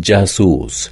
जासूस